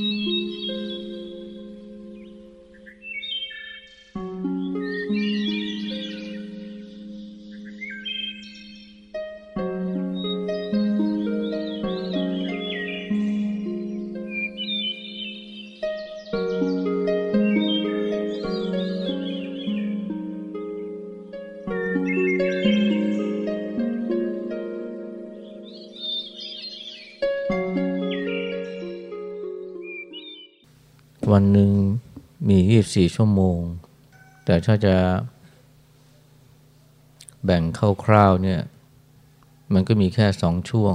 Mm-hmm. วันหนึ่งมี 24 ชั่วโมง แต่ถ้าจะแบ่งคร่าวๆเนี่ย มันก็มีแค่สองช่วง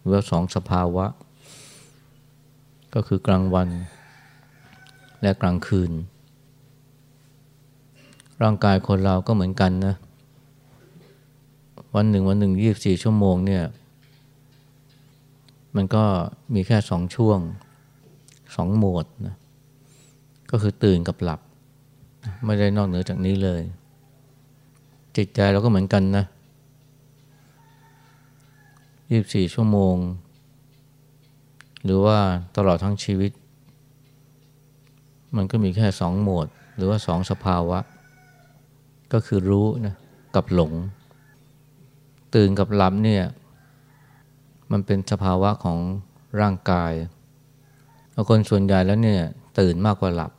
หรือสองสภาวะ ก็คือกลางวัน และกลางคืน ร่างกายคนเราก็เหมือนกันนะ วันหนึ่งวันหนึ่ง24ชั่วโมงเนี่ย มันก็มีแค่สองช่วง สองโหมดนะก็คือตื่นกับหลับ ไม่ได้นอกเหนือจากนี้เลย จิตใจเราก็เหมือนกันนะยี่บสี่ชั่วโมง หรือว่าตลอดทั้งชีวิต มันก็มีแค่สองโหมด หรือว่าสองสภาวะ ก็คือรู้นะกับหลง ตื่นกับหลับเนี่ย มันเป็นสภาวะของร่างกาย คนส่วนใหญ่แล้วเนี่ย ตื่นมากกว่าหลับ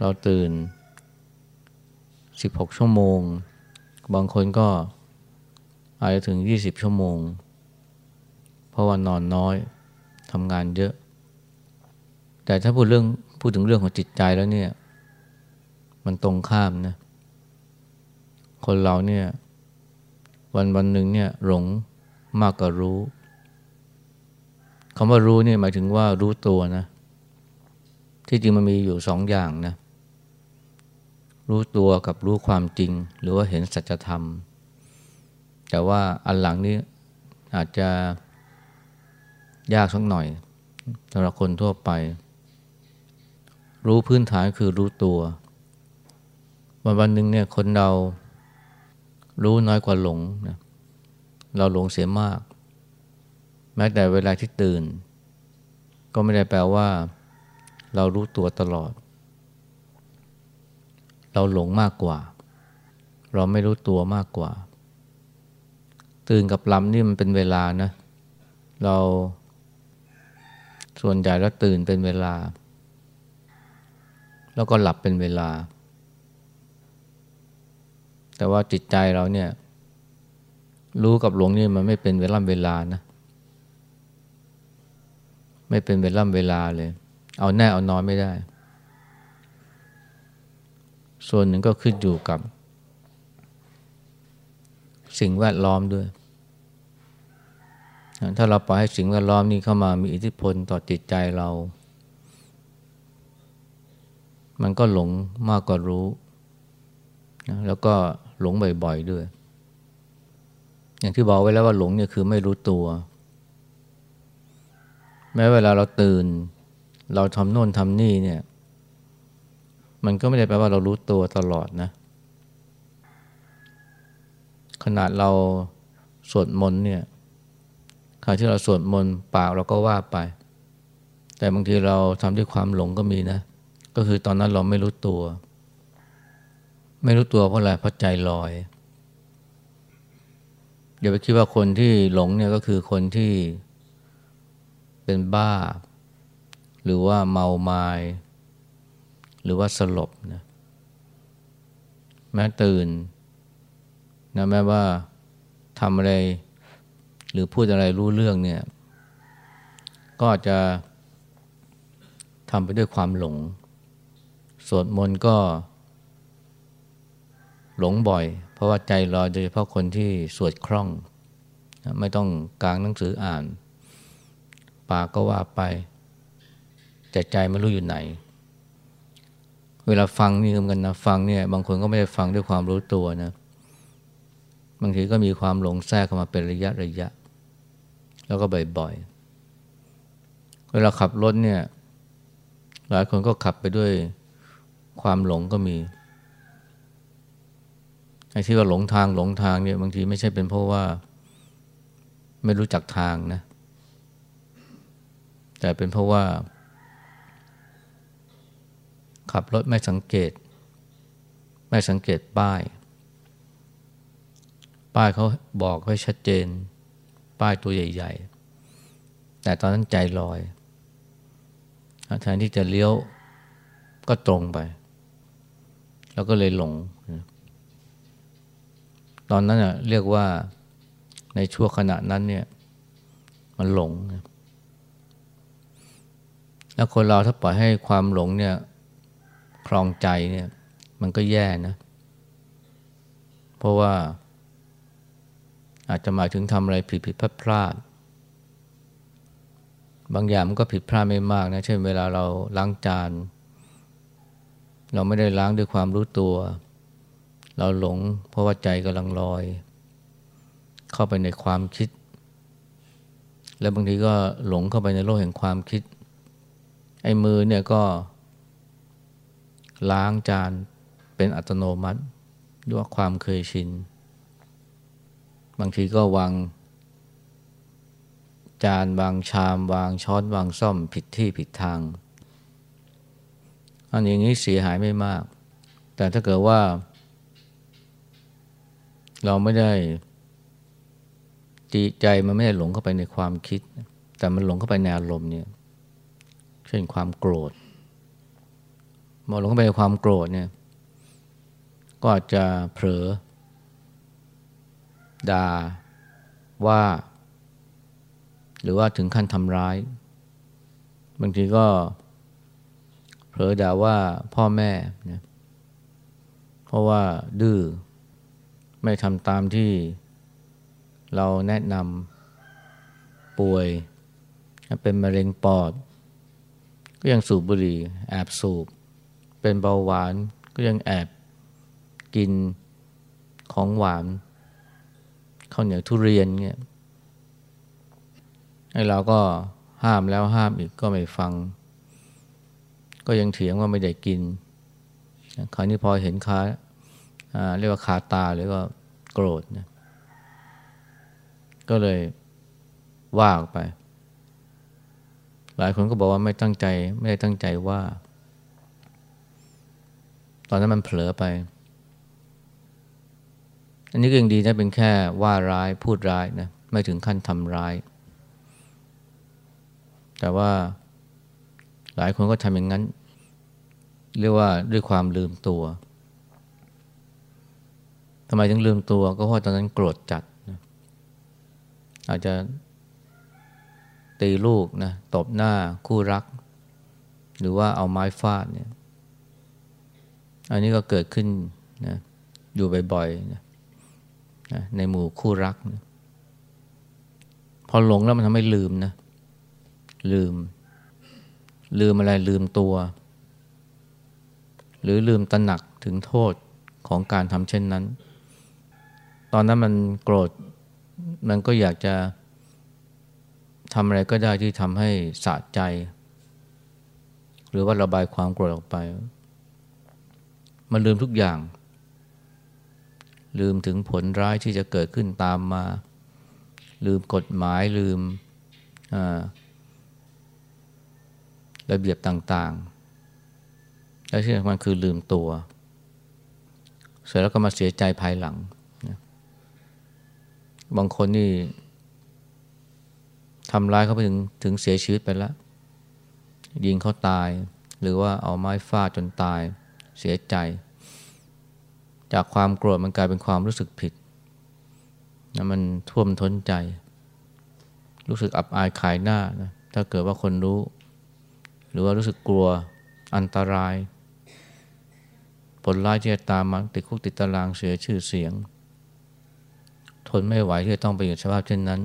เราตื่น 16 ชั่วโมง บางคนก็อาจจะถึง 20 ชั่วโมง เพราะว่านอนน้อยทำงานเยอะ แต่ถ้าพูดเรื่องพูดถึงเรื่องของจิตใจแล้วเนี่ย มันตรงข้ามนะคนเราเนี่ย วันวันหนึ่งเนี่ยหลงมากกว่ารู้ คำว่ารู้นี่หมายถึงว่ารู้ตัวนะ ที่จริงมันมีอยู่สองอย่างนะ รู้ตัวกับรู้ความจริง หรือว่าเห็นสัจธรรม แต่ว่าอันหลังนี้อาจจะยากสักหน่อยสำหรับคนทั่วไป รู้พื้นฐานคือรู้ตัว วันวันหนึ่งเนี่ยคนเรารู้น้อยกว่าหลงนะเราหลงเสียมาก แม้แต่เวลาที่ตื่น ก็ไม่ได้แปลว่า เรารู้ตัวตลอด เราหลงมากกว่า เราไม่รู้ตัวมากกว่า ตื่นกับลำนี่มันเป็นเวลานะ เราส่วนใหญ่แล้วตื่นเป็นเวลา แล้วก็หลับเป็นเวลา แต่ว่าจิตใจเราเนี่ย รู้กับหลงนี่มันไม่เป็นเวลาเวลานะ ไม่เป็นเวล่ำเวลาเลย เอาแน่เอานอนไม่ได้ ส่วนหนึ่งก็ขึ้นอยู่กับ สิ่งแวดล้อมด้วย ถ้าเราปล่อยให้สิ่งแวดล้อมนี้เข้ามามีอิทธิพลต่อจิตใจเรา มันก็หลงมากกว่ารู้ แล้วก็หลงบ่อยๆด้วย อย่างที่บอกไว้แล้วว่าหลงเนี่ยคือไม่รู้ตัว แม้เวลาเราตื่น เราทำโน่นทำนี่เนี่ย มันก็ไม่ได้แปลว่าเรารู้ตัวตลอดนะ ขนาดเราสวดมนต์เนี่ยคราวที่เราสวดมนต์ปากเราก็ว่าไป แต่บางทีเราทำด้วยความหลงก็มีนะ ก็คือตอนนั้นเราไม่รู้ตัว ไม่รู้ตัวเพราะอะไรเพราะใจลอยอย่าไปคิดว่าคนที่หลงเนี่ยก็คือคนที่ เป็นบ้า หรือว่าเมาไมา้หรือว่าสลบนะแม้ตื่นนะแม้ว่าทำอะไร หรือพูดอะไรรู้เรื่องเนี่ย ก็จะทำไปด้วยความหลง สวดมนต์ก็ หลงบ่อย เพราะว่าใจรอยโดยเฉพาะคนที่สวดคล่อง ไม่ต้องกลางหนังสืออ่าน ปากก็ว่าไปแต่ใจไม่รู้อยู่ไหน เวลาฟังนี่เหมือนกันนะฟังเนี่ยบางคนก็ไม่ได้ฟังด้วยความรู้ตัวนะบางทีก็มีความหลงแทรกเข้ามาเป็นระยะระยะ แล้วก็บ่อยๆ เวลาขับรถเนี่ยหลายคนก็ขับไปด้วยความหลงก็มีไอ้ที่ว่าหลงทางหลงทางเนี่ยบางทีไม่ใช่เป็นเพราะว่า ไม่รู้จักทางนะ แต่เป็นเพราะว่า ขับรถไม่สังเกต ไม่สังเกตป้าย ป้ายเขาบอกไว้ชัดเจน ป้ายตัวใหญ่ ๆ แต่ตอนนั้นใจลอยแทนที่จะเลี้ยวก็ตรงไป แล้วก็เลยหลง ตอนนั้นเน่ะเรียกว่าในช่วงขณะนั้นเนี่ย มันหลง แล้วคนเราถ้าปล่อยให้ความหลงเนี่ยคลองใจเนี่ย มันก็แย่นะ เพราะว่าอาจจะหมายถึงทำอะไรผิดผิดพลาดพลาดบางอย่างมันก็ผิดพลาดไม่มากนะเช่นเวลาเราล้างจาน เราไม่ได้ล้างด้วยความรู้ตัว เราหลงเพราะว่าใจกำลังลอย เข้าไปในความคิด แล้วบางทีก็หลงเข้าไปในโลกแห่งความคิด ไอ้มือเนี่ยก็ ล้างจานเป็นอัตโนมัติด้วยความเคยชิน บางทีก็วางจานวางชามวางช้อนวางซ่อมผิดที่ผิดทาง อันอย่างนี้เสียหายไม่มาก แต่ถ้าเกิดว่า เราไม่ได้จีใจมันไม่ได้หลงเข้าไปในความคิด แต่มันหลงเข้าไปในอารมณ์เนี่ย เช่นความโกรธมอหลงเข้าไปในความโกรธเนี่ย ก็อาจจะเผลอด่าว่า หรือว่าถึงขั้นทำร้าย บางทีก็ เผลอด่าว่าพ่อแม่นะเพราะว่าดื้อไม่ทำตามที่เราแนะนำป่วย เป็นมะเร็งปอด ก็ยังสูบบุหรี่แอบสูบ เป็นเบาหวานก็ยังแอบกินของหวานข้าวเหนียวทุเรียนเนี่ยไอ้เราก็ห้ามแล้วห้ามอีกก็ไม่ฟัง ก็ยังเถียงว่าไม่ได้กินคราวนี้พอเห็นคาเรียกว่าคาตาเลยก็โกรธนะก็เลยว่าออกไป หลายคนก็บอกว่าไม่ตั้งใจไม่ได้ตั้งใจว่า ตอนนั้นมันเผลอไป อันนี้ก็ยังดีนะเป็นแค่ว่าร้ายพูดร้ายนะไม่ถึงขั้นทำร้าย แต่ว่าหลายคนก็ทำอย่างนั้น เรียกว่าด้วยความลืมตัวทำไมถึงลืมตัวก็เพราะตอนนั้นโกรธจัด อาจจะ ตีลูกนะตบหน้าคู่รัก หรือว่าเอาไม้ฟาดเนี่ยอันนี้ก็เกิดขึ้นนะอยู่บ่อยๆนะในหมู่คู่รักนะพอหลงแล้วมันทำให้ลืมนะลืม ลืมอะไรลืมตัว หรือลืมตระหนักถึงโทษของการทำเช่นนั้น ตอนนั้นมันโกรธมันก็อยากจะ ทำอะไรก็ได้ที่ทำให้สะใจ หรือว่าระบายความโกรธออกไป มันลืมทุกอย่าง ลืมถึงผลร้ายที่จะเกิดขึ้นตามมา ลืมกฎหมายลืมระเบียบต่างๆ และที่สำคัญคือลืมตัว เสร็จแล้วก็มาเสียใจภายหลัง บางคนนี่ ทำร้ายเขาไปถึงถึงเสียชีวิตไปแล้วยิงเขาตาย หรือว่าเอาไม้ฟาดจนตายเสียใจ จากความโกรธมันกลายเป็นความรู้สึกผิดนะมันท่วมท้นใจ รู้สึกอับอายขายหน้านะถ้าเกิดว่าคนรู้ หรือว่ารู้สึกกลัวอันตราย ผลร้ายที่จะตามมาติดคุกติดตารางเสียชื่อเสียง ทนไม่ไหวที่จะต้องไปอยู่สภาพเช่นนั้น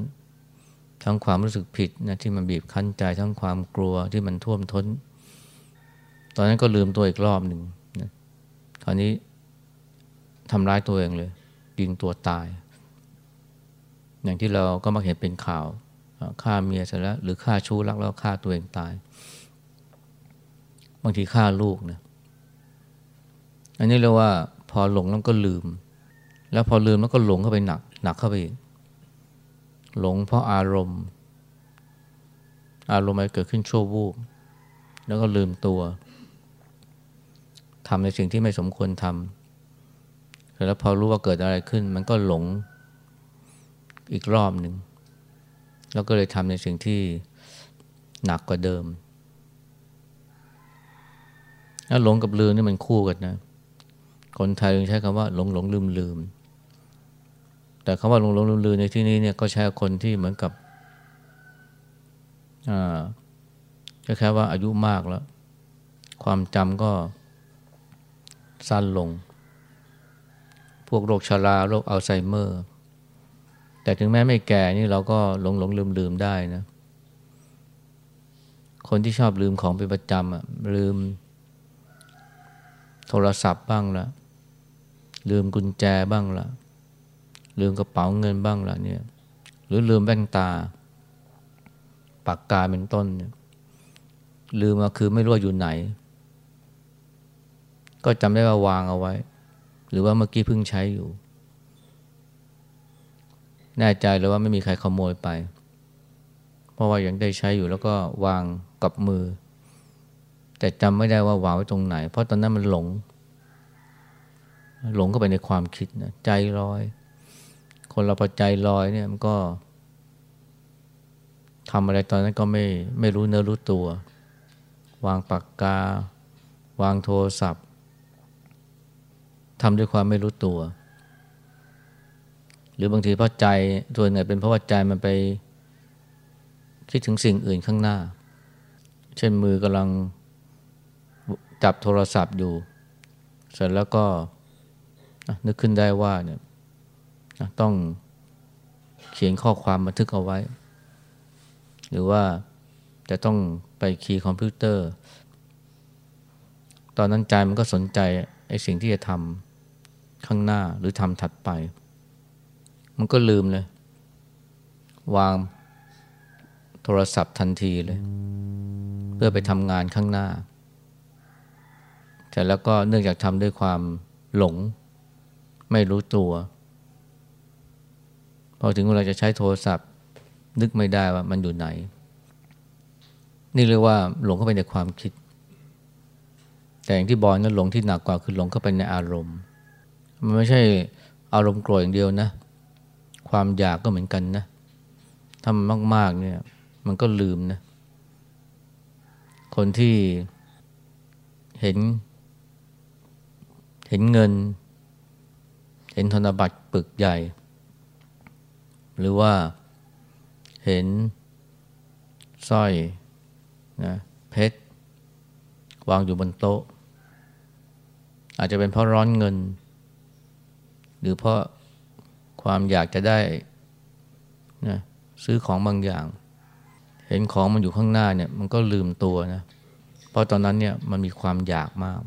ทั้งความรู้สึกผิดนะที่มันบีบคั้นใจทั้งความกลัวที่มันท่วมท้น ตอนนั้นก็ลืมตัวอีกรอบหนึ่งนะคราวนี้ทำร้ายตัวเองเลยยิงตัวตาย อย่างที่เราก็มักเห็นเป็นข่าวฆ่าเมียเสร็จแล้วหรือฆ่าชู้รักแล้วฆ่าตัวเองตาย บางทีฆ่าลูกนะอันนี้เรียกว่าพอหลงแล้วก็ลืม แล้วพอลืมแล้วก็หลงเข้าไปหนัก หนักเข้าไป หลงเพราะอารมณ์ อารมณ์อะไรเกิดขึ้นชั่ววูบแล้วก็ลืมตัวทำในสิ่งที่ไม่สมควรทำแล้วพอรู้ว่าเกิดอะไรขึ้น มันก็หลงอีกรอบหนึ่ง แล้วก็เลยทำในสิ่งที่หนักกว่าเดิมแล้วหลงกับลืมนี่มันคู่กันนะ คนไทยยังใช้คำว่าหลงหลงลืมลืม แต่คำว่าหลงหลงลืมลืมในที่นี้เนี่ยก็ใช้คนที่เหมือนกับอ่าแค่ว่าอายุมากแล้ว ความจำก็สั้นลง พวกโรคชาราโรคอัลไซเมอร์ แต่ถึงแม้ไม่แก่นี่เราก็หลงหลงลืมลืมได้นะ คนที่ชอบลืมของเป็นประจำอะลืม โทรศัพท์บ้างละลืมกุญแจบ้างละ ลืมกระเป๋าเงินบ้างล่ะเนี่ย หรือลืมแว่นตา ปากกาเป็นต้นเนี่ยลืมมาคือไม่รู้ว่าอยู่ไหน ก็จำได้ว่าวางเอาไว้ หรือว่าเมื่อกี้เพิ่งใช้อยู่ แน่ใจเลยว่าไม่มีใครขโมยไป เพราะว่ายังได้ใช้อยู่แล้วก็วางกับมือ แต่จำไม่ได้ว่าวางไว้ตรงไหน เพราะตอนนั้นมันหลง หลงเข้าไปในความคิดนะใจลอย คนเราพอใจลอยเนี่ยมันก็ทำอะไรตอนนั้นก็ไม่ไม่รู้เนื้อรู้ตัว วางปากกา วางโทรศัพท์ทำด้วยความไม่รู้ตัว หรือบางทีเพราะใจตัวไหนเป็นเพราะว่าใจมันไป คิดถึงสิ่งอื่นข้างหน้า เช่นมือกำลังจับโทรศัพท์อยู่ เสร็จแล้วก็นึกขึ้นได้ว่าเนี่ย ต้องเขียนข้อความบันทึกเอาไว้ หรือว่าจะต้องไปคีย์คอมพิวเตอร์ ตอนนั้นใจมันก็สนใจไอ้สิ่งที่จะทำข้างหน้าหรือทำถัดไป มันก็ลืมเลย วางโทรศัพท์ทันทีเลย เพื่อไปทำงานข้างหน้า แต่แล้วก็เนื่องจากทำด้วยความหลง ไม่รู้ตัว พอถึงเวลาจะใช้โทรศัพท์ นึกไม่ได้ว่ามันอยู่ไหน นี่เรียกว่าหลงเข้าไปในความคิด แต่อย่างที่บอกนั้นหลงที่หนักกว่าคือหลงเข้าไปในอารมณ์ มันไม่ใช่อารมณ์โกรธอย่างเดียวนะ ความอยากก็เหมือนกันนะทำมากๆเนี่ยมันก็ลืมนะ คนที่เห็น เห็นเงิน เห็นธนบัตรปึกใหญ่ หรือว่าเห็นสร้อยนะเพชรวางอยู่บนโต๊ะ อาจจะเป็นเพราะร้อนเงิน หรือเพราะความอยากจะได้นะซื้อของบางอย่าง เห็นของมันอยู่ข้างหน้าเนี่ยมันก็ลืมตัวนะเพราะตอนนั้นเนี่ยมันมีความอยากมาก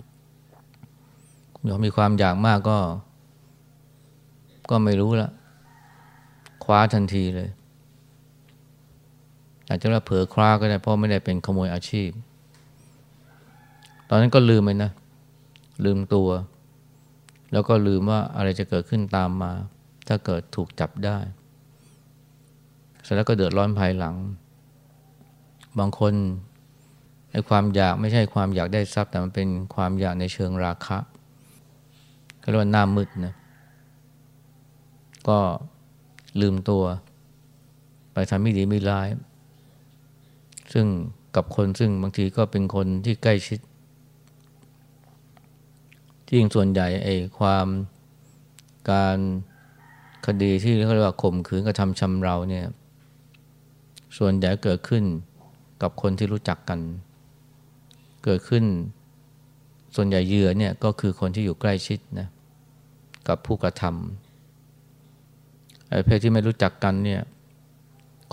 เดี๋ยวมีความอยากมากก็ ก็ไม่รู้ละ คว้าทันทีเลย อาจจะว่าเผลอคว้าก็ได้เพราะไม่ได้เป็นขโมยอาชีพ ตอนนั้นก็ลืมไปนะ ลืมตัว แล้วก็ลืมว่าอะไรจะเกิดขึ้นตามมา ถ้าเกิดถูกจับได้เสร็จแล้วก็เดือดร้อนภายหลัง บางคนไอ้ความอยากไม่ใช่ความอยากได้ทรัพย์ แต่มันเป็นความอยากในเชิงราคะก็เรียกว่าหน้ามืดนะก็ ลืมตัว ไปทำไม่ดีไม่ร้าย ซึ่งกับคนซึ่งบางทีก็เป็นคนที่ใกล้ชิด ที่จริงส่วนใหญ่ไอ้ความการคดีที่เขาเรียกว่าข่มขืนกระทำชำเราเนี่ย ส่วนใหญ่เกิดขึ้นกับคนที่รู้จักกัน เกิดขึ้น ส่วนใหญ่เหยื่อเนี่ยก็คือคนที่อยู่ใกล้ชิดนะกับผู้กระทำ เพศที่ไม่รู้จักกันเนี่ย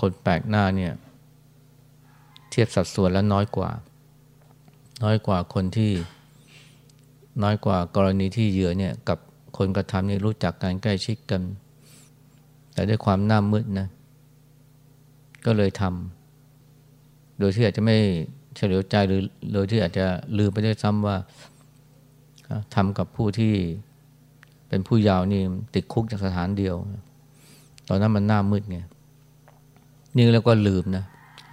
คนแปลกหน้าเนี่ยเทียบสัดส่วนแล้วน้อยกว่า น้อยกว่าคนที่ น้อยกว่ากรณีที่เหยื่อเนี่ยกับคนกระทำนี่รู้จักกันใกล้ชิดกัน แต่ด้วยความหน้ามืดนะก็เลยทำโดยที่อาจจะไม่เฉลียวใจหรือโดยที่อาจจะลืมไปด้วยซ้ำว่าทำกับผู้ที่เป็นผู้ยาวนี่ติดคุกจากสถานเดียว ตอนนั้นมันหน้ามืดไงนี่แล้วก็ลืมนะ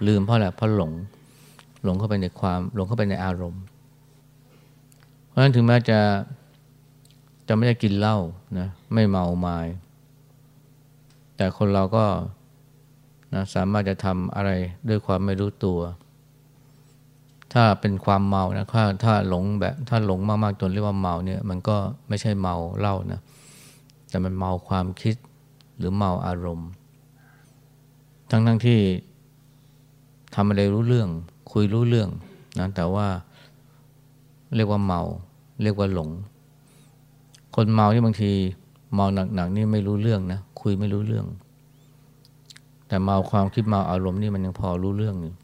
ลืมเพราะอะไรเพราะหลง หลงเข้าไปในความ หลงเข้าไปในอารมณ์ เพราะฉะนั้นถึงแม้จะจะไม่ได้กินเหล้านะไม่เมาไมา้แต่คนเราก็นะสามารถจะทำอะไรด้วยความไม่รู้ตัว ถ้าเป็นความเมานะถ้าถ้าหลงแบบถ้าหลงมากๆจนเรียกว่าเมาเนี่ย มันก็ไม่ใช่เมาเหล้านะแต่มันเมาความคิด หรือเมาอารมณ์ ทั้งทั้งที่ทำอะไรรู้เรื่อง คุยรู้เรื่องนะแต่ว่าเรียกว่าเมา เรียกว่าหลง คนเมาที่บางทีเมาหนักๆนี่ไม่รู้เรื่องนะคุยไม่รู้เรื่อง แต่เมาความคิดเมาอารมณ์นี่มันยังพอรู้เรื่องอยู่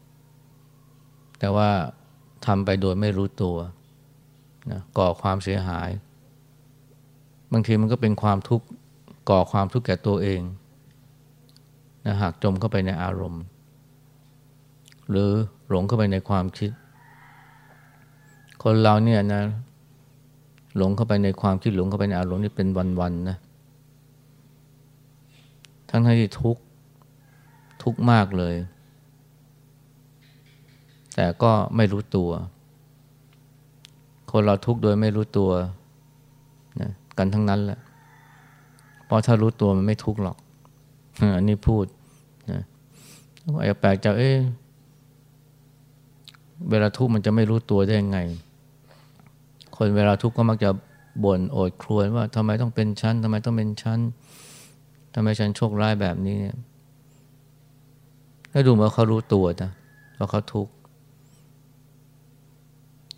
แต่ว่าทำไปโดยไม่รู้ตัวนะก่อความเสียหาย บางทีมันก็เป็นความทุกข์ ก่อความทุกข์แก่ตัวเองนะหากจมเข้าไปในอารมณ์ หรือหลงเข้าไปในความคิด คนเราเนี่ยนะหลงเข้าไปในความคิดหลงเข้าไปในอารมณ์นี่เป็นวันๆนะทั้งที่ทุกข์ทุกข์มากเลย แต่ก็ไม่รู้ตัว คนเราทุกข์โดยไม่รู้ตัวนะกันทั้งนั้นแหละ ราะถ้ารู้ตัวมันไม่ทุกข์หรอกอันนี้พูดนะอาจจะแปลกใจเอ๊ะเวลาทุกข์มันจะไม่รู้ตัวได้ยังไง คนเวลาทุกข์ก็มักจะบ่นโอดครวญว่าทำไมต้องเป็นชั้นทำไมต้องเป็นชั้นทำไมฉันโชคร้ายแบบนี้เนี่ยให้ดูว่าเขารู้ตัวนะว่าเขาทุกข์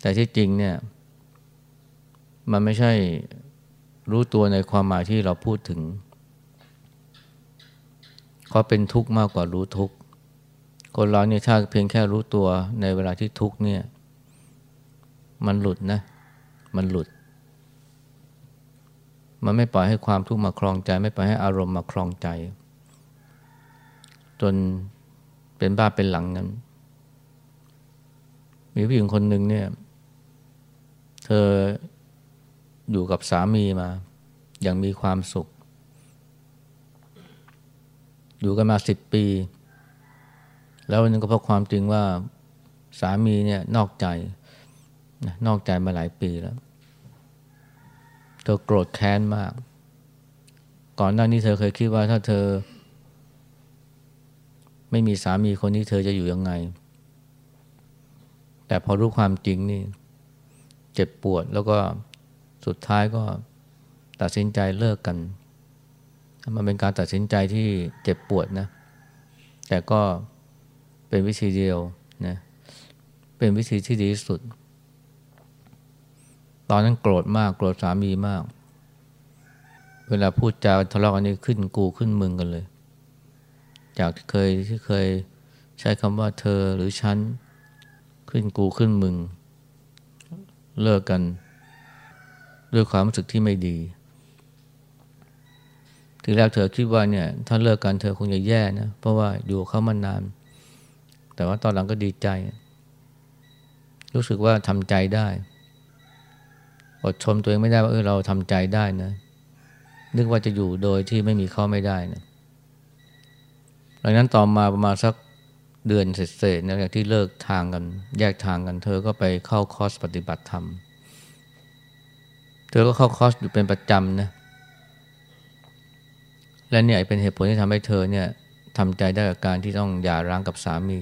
แต่ที่จริงเนี่ย มันไม่ใช่ รู้ตัวในความหมายที่เราพูดถึงเขาเป็นทุกข์มากกว่ารู้ทุกข์คนเราเนี่ยถ้าเพียงแค่รู้ตัวในเวลาที่ทุกข์เนี่ย มันหลุดนะ มันหลุด มันไม่ปล่อยให้ความทุกข์มาคลองใจ ไม่ปล่อยให้อารมณ์มาคลองใจ จนเป็นบ้าเป็นหลังนั้น มีผู้หญิงคนหนึ่งเนี่ย เธอ อยู่กับสามีมา อย่างมีความสุข อยู่กันมาสิบปี แล้ววันนึงก็เพราะความจริงว่าสามีเนี่ยนอกใจ นอกใจมาหลายปีแล้วเธอโกรธแค้นมาก ก่อนหน้านี้เธอเคยคิดว่าถ้าเธอ ไม่มีสามีคนนี้เธอจะอยู่ยังไง แต่พอรู้ความจริงนี่ เจ็บปวดแล้วก็ สุดท้ายก็ตัดสินใจเลิกกัน มันเป็นการตัดสินใจที่เจ็บปวดนะ แต่ก็เป็นวิธีเดียวนะเป็นวิธีที่ดีที่สุด ตอนนั้นโกรธมากโกรธสามีมาก เวลาพูดจาทะเลาะกันนี่ขึ้นกูขึ้นมึงกันเลย จากที่เคยที่เคยใช้คำว่าเธอหรือฉันขึ้นกูขึ้นมึง เลิกกัน ด้วยความรู้สึกที่ไม่ดีทีแรกเธอคิดว่าเนี่ยถ้าเลิกกันเธอคงจะแย่นะเพราะว่าอยู่เขามานาน แต่ว่าตอนหลังก็ดีใจ รู้สึกว่าทำใจได้อดชมตัวเองไม่ได้ว่าเออเราทำใจได้นะ นึกว่าจะอยู่โดยที่ไม่มีเขาไม่ได้นะหลังนั้นต่อมาประมาณสักเดือนเศษๆนะจากที่เลิกทางกัน แยกทางกัน เธอก็ไปเข้าคอร์สปฏิบัติธรรมเธอก็เข้าคอร์สอยู่เป็นประจำนะและเนี่ยเป็นเหตุผลที่ทำให้เธอเนี่ยทำใจได้กับการที่ต้องหย่าร้างกับสามี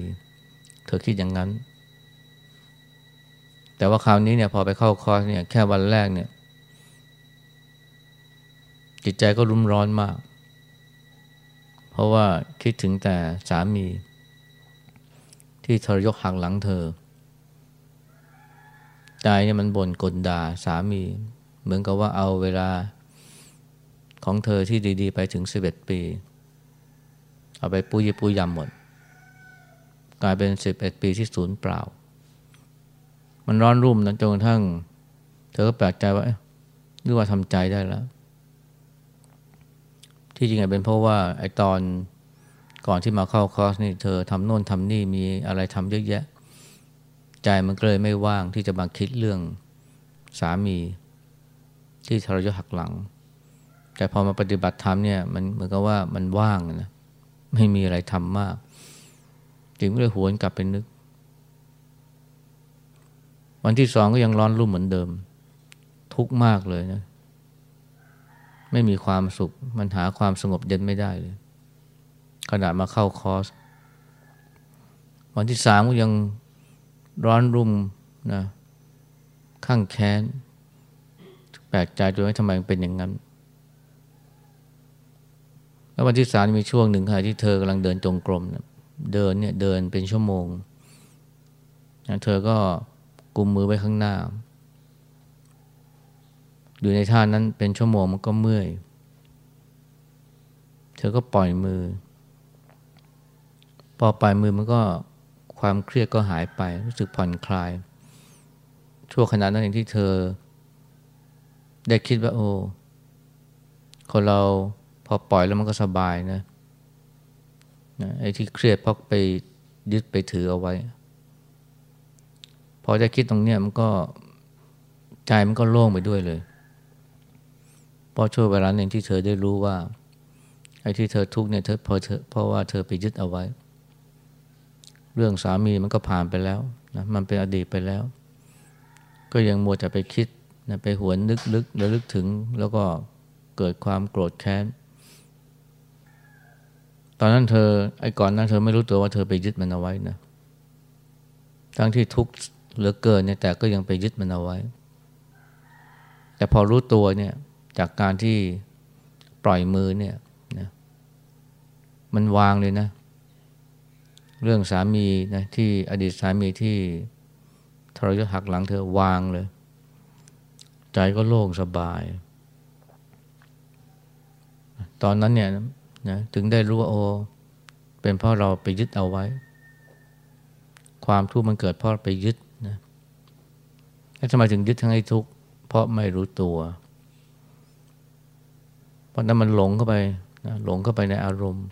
เธอคิดอย่างนั้น แต่ว่าคราวนี้เนี่ยพอไปเข้าคอร์สเนี่ยแค่วันแรกเนี่ย จิตใจก็รุมร้อนมาก เพราะว่าคิดถึงแต่สามี ที่ทรยศหักหลังเธอ ใจเนี่ยมันบ่นกลด่าสามี เหมือนกับว่าเอาเวลาของเธอที่ดี ๆ ไปถึงสิบเอ็ดปี เอาไปปุยปุยยำหมด กลายเป็นสิบเอ็ดปีที่ศูนย์เปล่า มันร้อนรุ่มนะจนกระทั่ง เธอก็แปลกใจว่าหรือว่าทำใจได้แล้ว ที่จริงเป็นเพราะว่าไอ้ตอนก่อนที่มาเข้าคอร์สนี่เธอทำโน่นทำนี่มีอะไรทำเยอะแยะ ใจมันก็เลยไม่ว่างที่จะมาคิดเรื่องสามี ที่ทรยศหักหลัง แต่พอมาปฏิบัติธรรมเนี่ยมันเหมือนกับว่ามันว่างนะไม่มีอะไรทำมากจจิตก็เลยหวนกลับไปนึก วันที่สองก็ยังร้อนรุ่มเหมือนเดิม ทุกข์มากเลยนะ ไม่มีความสุข มันหาความสงบเย็นไม่ได้เลยขนาดมาเข้าคอร์สวันที่สามก็ยังร้อนรุ่มนะข้างแค้น แปลกใจตัวว่าทำไมเป็นอย่างนั้น แล้ววันที่สามมีช่วงหนึ่งค่ะที่เธอกำลังเดินจงกรมนะเดินเนี่ยเดินเป็นชั่วโมงนะเธอก็กุมมือไว้ข้างหน้า อยู่ในท่านั้นเป็นชั่วโมงมันก็เมื่อย เธอก็ปล่อยมือ พอปล่อยมือมันก็ความเครียดก็หายไปรู้สึกผ่อนคลาย ชั่วขณะนั้นเองที่เธอ ได้คิดว่า โอ้คนเราพอปล่อยแล้วมันก็สบายนะนะไอ้ที่เครียดเพราะไปยึดไปถือเอาไว้ พอจะคิดตรงเนี้ยมันก็ใจมันก็โล่งไปด้วยเลยพอช่วงเวลาหนึ่งที่เธอได้รู้ว่าไอ้ที่เธอทุกเนี่ยเธอเพราะเธอเพราะว่าเธอไปยึดเอาไว้ เรื่องสามีมันก็ผ่านไปแล้วนะมันเป็นอดีตไปแล้ว ก็ยังมัวแต่ไปคิด นะไปหวนนึกลึกแล้วลึกถึง แล้วก็เกิดความโกรธแค้น ตอนนั้นเธอไอ้ก่อนนั้นเธอไม่รู้ตัวว่าเธอไปยึดมันเอาไว้นะทั้งที่ทุกข์เหลือเกินเนี่ยแต่ก็ยังไปยึดมันเอาไว้ แต่พอรู้ตัวเนี่ยจากการที่ปล่อยมือเนี่ยนะมันวางเลยนะ เรื่องสามีนะที่อดีตสามีที่ทรยศหักหลังเธอวางเลย ใจก็โล่งสบาย ตอนนั้นเนี่ยนะถึงได้รู้ว่าโอ เป็นเพราะเราไปยึดเอาไว้ ความทุกข์มันเกิดเพราะไปยึดนะแล้วทำไมถึงยึดทั้งไอ้ทุกข์เพราะไม่รู้ตัว เพราะนั้นมันหลงเข้าไปนะหลงเข้าไปในอารมณ์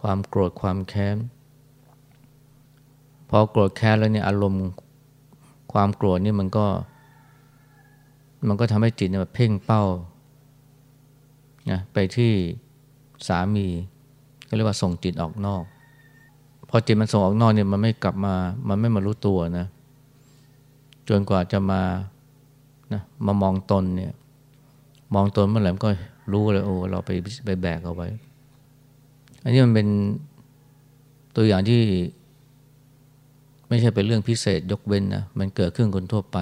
ความโกรธความแค้นพอโกรธแค้นแล้วเนี่ยอารมณ์ ความโกรธนี่มันก็ มันก็ทำให้จิตเนี่ยเพ่งเป้านะไปที่สามีก็เรียกว่าส่งจิตออกนอก พอจิตมันส่งออกนอกเนี่ยมันไม่กลับมา มันไม่มารู้ตัวนะ จนกว่าจะมานะมามองตนเนี่ย มองตนเมื่อไหร่ก็รู้เลยโอ้เราไปไปแบกเอาไว้ อันนี้มันเป็นตัวอย่างที่ ไม่ใช่เป็นเรื่องพิเศษยกเว้นนะ มันเกิดขึ้นคนทั่วไป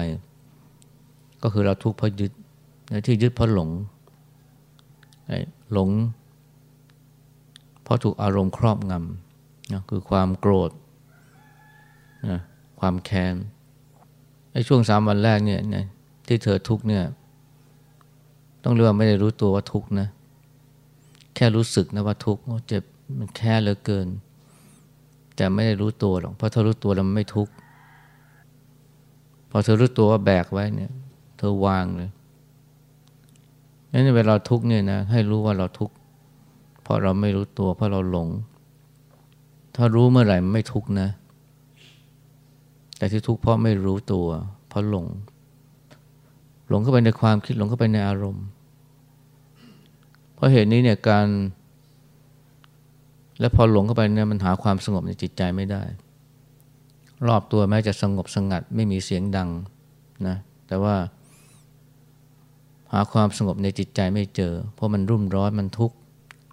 ก็คือเราทุกข์เพราะยึดที่ยึดเพราะหลงหลง เพราะถูกอารมณ์ครอบงำนะคือความโกรธนะความแค้นไอ้ช่วงสามวันแรกเนี่ยนะที่เธอทุกเนี่ย ต้องเรียกว่าไม่ได้รู้ตัวว่าทุกนะ แค่รู้สึกนะว่าทุกเจ็บมันแค่เหลือเกิน แต่ไม่ได้รู้ตัวหรอกเพราะเธอรู้ตัวแล้วมันไม่ทุกพอเธอรู้ตัวว่าแบกไว้เนี่ย เธอวางเลยนั้นเวลาทุกเนี่ยนะให้รู้ว่าเราทุกเพราะเราไม่รู้ตัวเพราะเราหลง ถ้ารู้เมื่อไหร่ไม่ทุกนะ แต่ที่ทุกเพราะไม่รู้ตัว เพราะหลง หลงเข้าไปในความคิดหลงเข้าไปในอารมณ์ เพราะเหตุนี้เนี่ยการ และพอหลงเข้าไปเนี่ยมันหาความสงบในจิตใจไม่ได้ รอบตัวแม้จะสงบสงัด ไม่มีเสียงดังนะ แต่ว่า หาความสงบในจิตใจไม่เจอ เพราะมันรุ่มร้อนมันทุกข์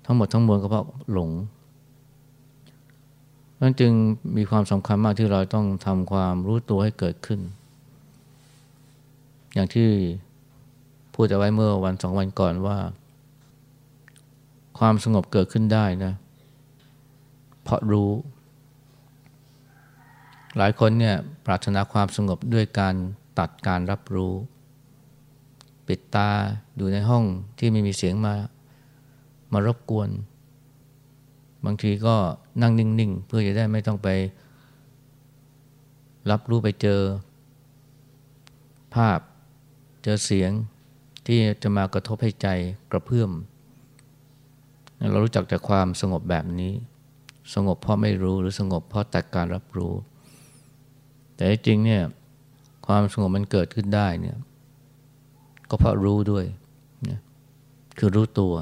ทั้งหมดทั้งมวลก็เพราะหลงนั่นจึงมีความสำคัญมากที่เราต้องทำความรู้ตัวให้เกิดขึ้น อย่างที่พูดเอาไว้เมื่อวันสองวันก่อนว่า ความสงบเกิดขึ้นได้นะ เพราะรู้ หลายคนเนี่ยปรารถนาความสงบด้วยการตัดการรับรู้ ปิดตาอยู่ในห้องที่ไม่มีเสียงมามารบกวน บางทีก็นั่งนิ่ง ๆ เพื่อจะได้ไม่ต้องไป รับรู้ไปเจอ ภาพเจอเสียงที่จะมากระทบให้ใจกระเพื่อม เรารู้จักแต่ความสงบแบบนี้ สงบเพราะไม่รู้หรือสงบเพราะแตัดการรับรู้ แต่จริงเนี่ยความสงบมันเกิดขึ้นได้เนี่ย ก็เพราะรู้ด้วยคือรู้ตัว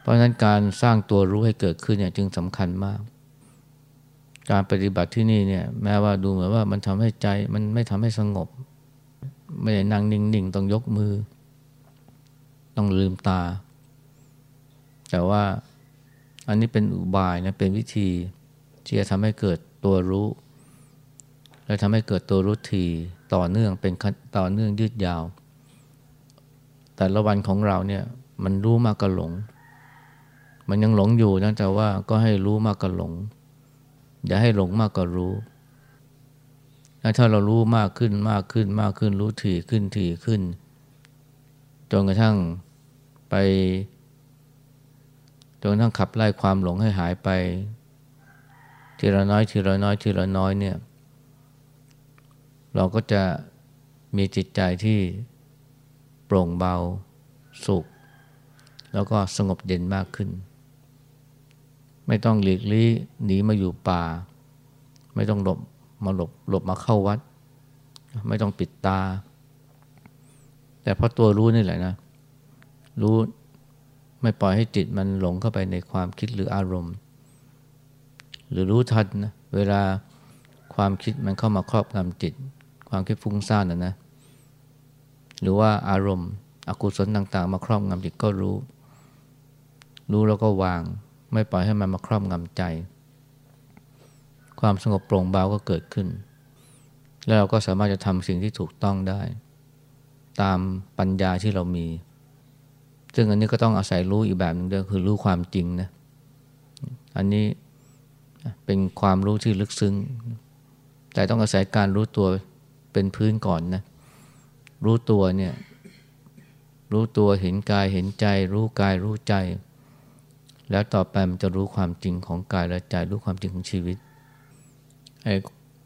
เพราะฉะนั้นการสร้างตัวรู้ให้เกิดขึ้นเนี่ยจึงสำคัญมาก การปฏิบัติที่นี่เนี่ยแม้ว่าดูเหมือนว่ามันทำให้ใจมันไม่ทำให้สงบ ไม่ได้นั่งนิ่งๆ ต้องยกมือ ต้องลืมตา แต่ว่าอันนี้เป็นอุบายนะเป็นวิธีที่จะทำให้เกิดตัวรู้ และทำให้เกิดตัวรู้ทีต่อเนื่องเป็นต่อเนื่องยืดยาว แต่ละวันของเราเนี่ยมันรู้มากกว่าหลง มันยังหลงอยู่นะแต่ว่าก็ให้รู้มากกว่าหลง อย่าให้หลงมากกว่ารู้ถ้าเรารู้มากขึ้นมากขึ้นมากขึ้นรู้ถี่ขึ้นถี่ขึ้นจนกระทั่งไปจนกระทั่งขับไล่ความหลงให้หายไป ทีละน้อยทีละน้อยทีละน้อยเนี่ย เราก็จะมีจิตใจที่โปร่งเบา สุข แล้วก็สงบเย็นมากขึ้น ไม่ต้องหลีกลี่หนีมาอยู่ป่า ไม่ต้องหลบมาหลบหลบมาเข้าวัด ไม่ต้องปิดตา แต่พอตัวรู้นี่แหละนะ รู้ไม่ปล่อยให้จิตมันหลงเข้าไปในความคิดหรืออารมณ์ หรือรู้ทันนะเวลาความคิดมันเข้ามาครอบงำจิต ความคิดฟุ้งซ่านนะนะ หรือว่าอารมณ์อกุศลต่างๆ มาครอบงำจิตก็รู้ รู้แล้วก็วาง ไม่ปล่อยให้มันมาครอบงำใจ ความสงบโปร่งเบาก็เกิดขึ้น แล้วเราก็สามารถจะทำสิ่งที่ถูกต้องได้ ตามปัญญาที่เรามี ซึ่งอันนี้ก็ต้องอาศัยรู้อีกแบบหนึ่งด้วยคือรู้ความจริงนะอันนี้เป็นความรู้ที่ลึกซึ้ง แต่ต้องอาศัยการรู้ตัว เป็นพื้นก่อนนะ รู้ตัวเนี่ย รู้ตัวเห็นกายเห็นใจ รู้กายรู้ใจ แล้วต่อไปมันจะรู้ความจริงของกายและใจ รู้ความจริงของชีวิตไอ้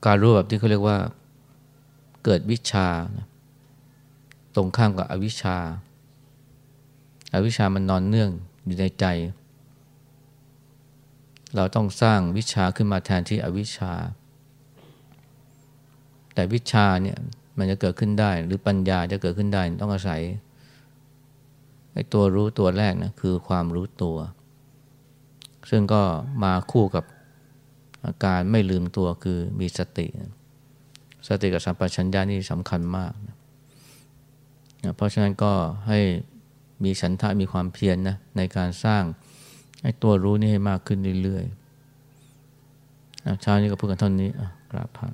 การรู้แบบที่เขาเรียกว่า เกิดวิชา ตรงข้ามกับอวิชชาอวิชามันนอนเนื่องอยู่ในใจ เราต้องสร้างวิชาขึ้นมาแทนที่อวิชา แต่วิชาเนี่ยมันจะเกิดขึ้นได้ หรือปัญญาจะเกิดขึ้นได้ ต้องอาศัยไอ้ตัวรู้ตัวแรกนะคือความรู้ตัว ซึ่งก็มาคู่กับอาการไม่ลืมตัวคือมีสติ สติกับสัมปชัญญะนี่สำคัญมากนะเพราะฉะนั้นก็ให้มีฉันทะมีความเพียรนนะในการสร้างไอ้ตัวรู้นี่ให้มากขึ้นเรื่อยๆเช้านี้ก็พูดกันเท่านี้กราบพระ